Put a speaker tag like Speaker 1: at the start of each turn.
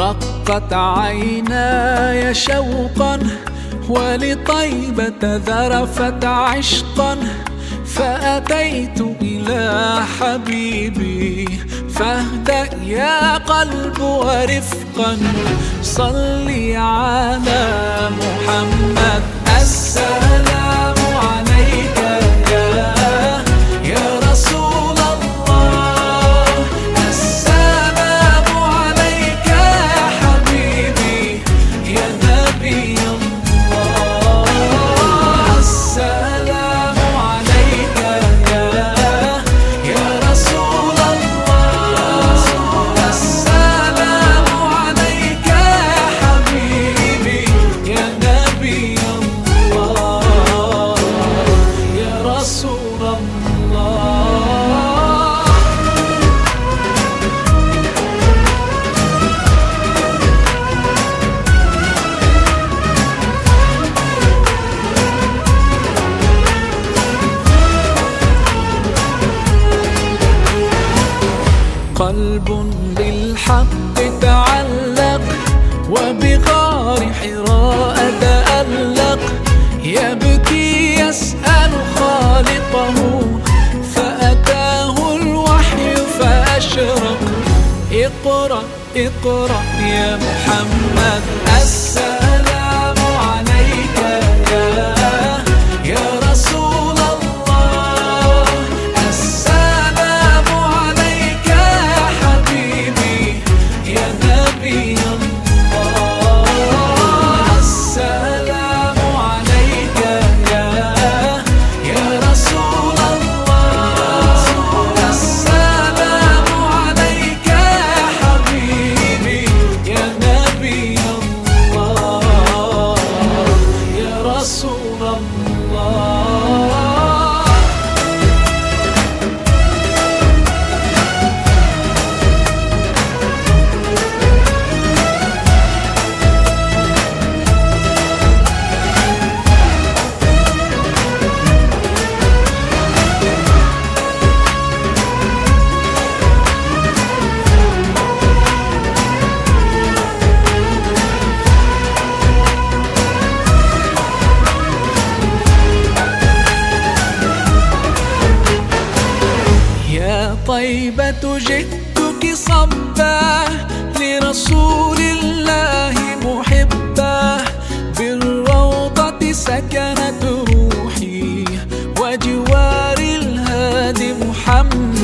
Speaker 1: ضاقت عيناي شوقا ولطيبة ذرفت عشقا. فأتيت إلى حبيبي فاهدأ يا قلب ورفقا. صلي على محمد. السلام الله قلب بالحق تعلق وبغار حراء تألق. يبكي يسأل خالقه فأتاه الوحي فأشرق. اقرأ اقرأ يا محمد السلام يا طيبة جئتك صبا لرسول الله محبا بالروضة سكنت روحي وجوار الهادي محمد